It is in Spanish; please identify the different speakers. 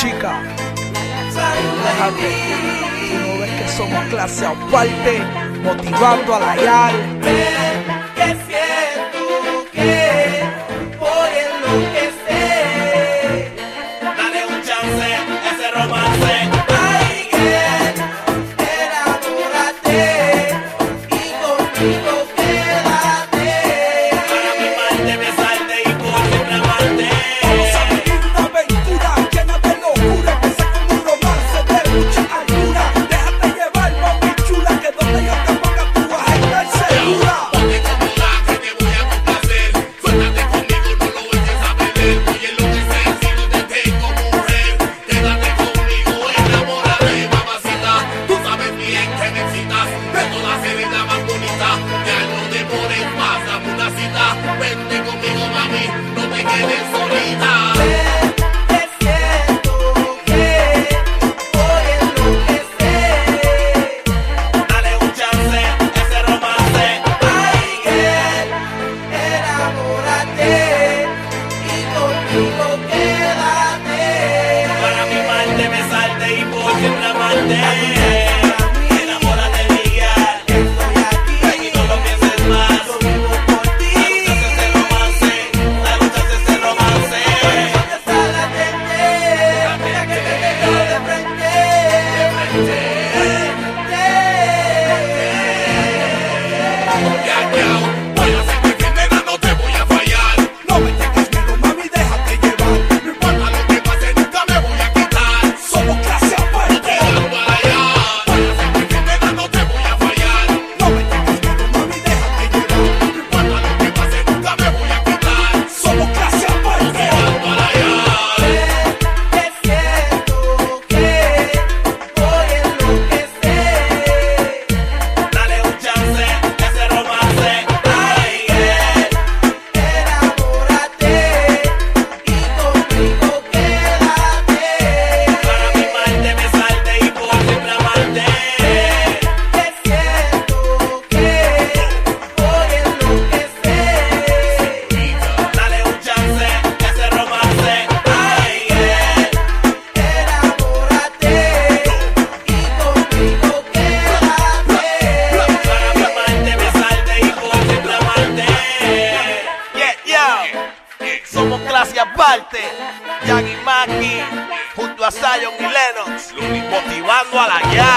Speaker 1: chica, déjate. Tú no ves que somos clase aparte, motivando a la YAL.
Speaker 2: finest. Yagi Maki junto a Zion y Lennox motivando a la guerra.